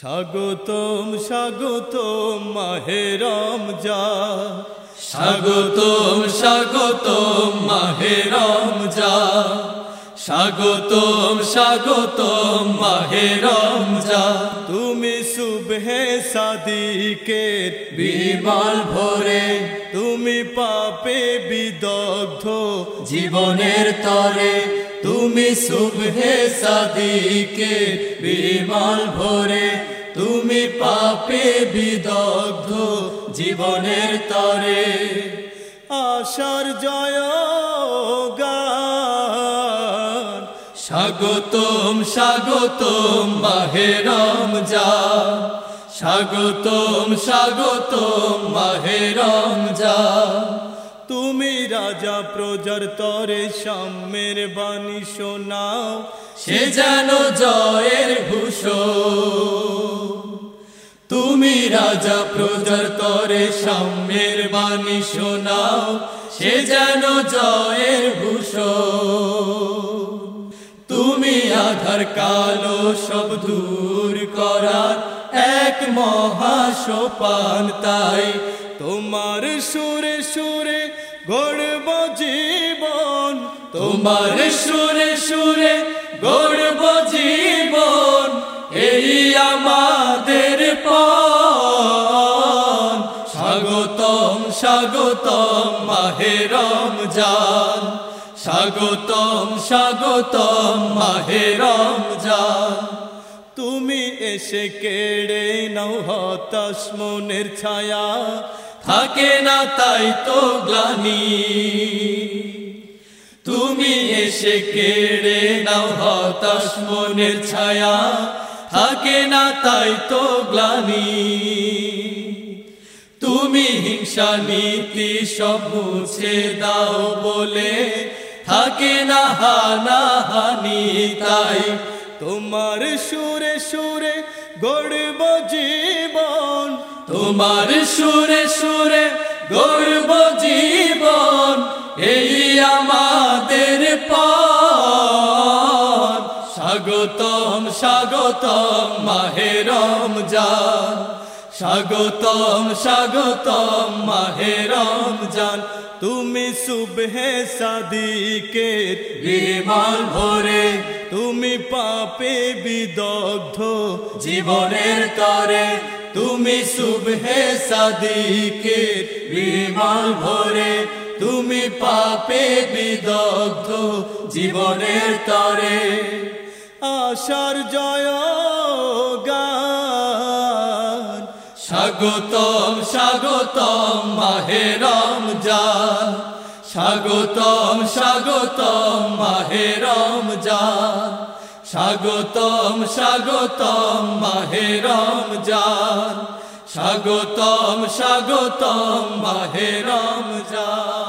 স্বাগতম স্বাগতম মাহেরম যা স্বাগতম স্বাগতম মাহেরম যা স্বাগতম স্বাগতম মাহেরম যা তুমি শুভে সাদিকে বিমল ভোরে তুমি পাপে বিদগ্ধ জীবনের তরে তুমি শুভে সাদিকে বিমল ভোরে তুমি পাপে বিদগ্ধ জীবনের তরে। আশার জয় গান স্বাগতম স্বাগতম মাহেরম যা স্বাগতম স্বাগতম মাহেরম যা তুমি রাজা প্রজার তরে সাম্যের বাণী শোনাও, সে যেন জয়ের ভূষ তুমি রাজা প্রজার তরে সাম্যের বাণী শোনাও, সে যেন জয়ের ভূষ তুমি আধার কালো সব দূর করার এক মহাসোপান, তাই তোমার সুরে সুরে গড়ব জীবন। তোমার সুরে সুরে গড়ব জীবন, এই আমাদের পণ স্বাগতম স্বাগতম মাহেরম জান স্বাগতম স্বাগতম মাহেরম জান তুমি এসে কেড়ে নাও হতাশ মনের ছায়া। থাকে না তাই তো গ্লানি। তুমি এসে কেড়ে নাও হতাশ মনের ছায়া। থাকে না তাই তো গ্লানি। তুমি হিংসা নীতি সব মুছে দাও বলে। থাকে না হানা হানি তাই তোমার সুরে সুরে গড়ব জীবন। তোমার সুরে সুরে গড়ব জীবন, এই আমাদের পাগতম স্বাগতম স্বাগতম মাহেরম জান স্বাগতম স্বাগতম মাহেরম জান তুমি সুবহে সাদিকের বিমল ভোরে, তুমি পাপে বিদগ্ধ জীবনের তরে। তুমি শুভে সাদিকে বিমল ভোরে, তুমি পাপে বিদগ্ধ জীবনের তরে। আশার জয় স্বাগতম স্বাগতম মাহেরম জান স্বাগতম স্বাগতম মাহেরম জান স্বাগতম স্বাগতম মাহেরম জান স্বাগতম স্বাগতম মাহেরম জান